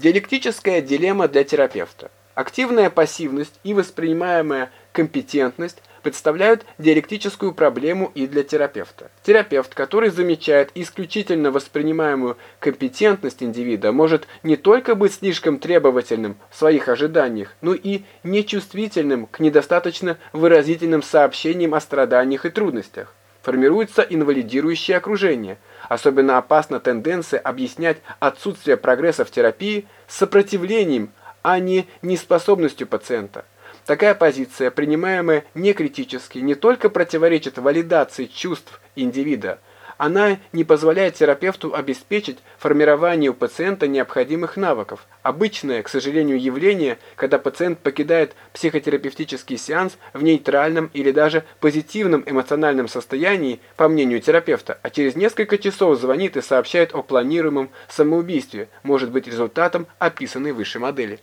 Диалектическая дилемма для терапевта. Активная пассивность и воспринимаемая компетентность представляют диалектическую проблему и для терапевта. Терапевт, который замечает исключительно воспринимаемую компетентность индивида, может не только быть слишком требовательным в своих ожиданиях, но и нечувствительным к недостаточно выразительным сообщениям о страданиях и трудностях. Формируется инвалидирующее окружение. Особенно опасна тенденция объяснять отсутствие прогресса в терапии сопротивлением, а не неспособностью пациента. Такая позиция, принимаемая некритически, не только противоречит валидации чувств индивида, она не позволяет терапевту обеспечить формирование у пациента необходимых навыков. Обычное, к сожалению, явление, когда пациент покидает психотерапевтический сеанс в нейтральном или даже позитивном эмоциональном состоянии, по мнению терапевта, а через несколько часов звонит и сообщает о планируемом самоубийстве, может быть результатом описанной выше модели.